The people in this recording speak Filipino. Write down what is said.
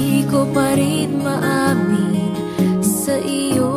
Di ko pa rin maamin sa iyo.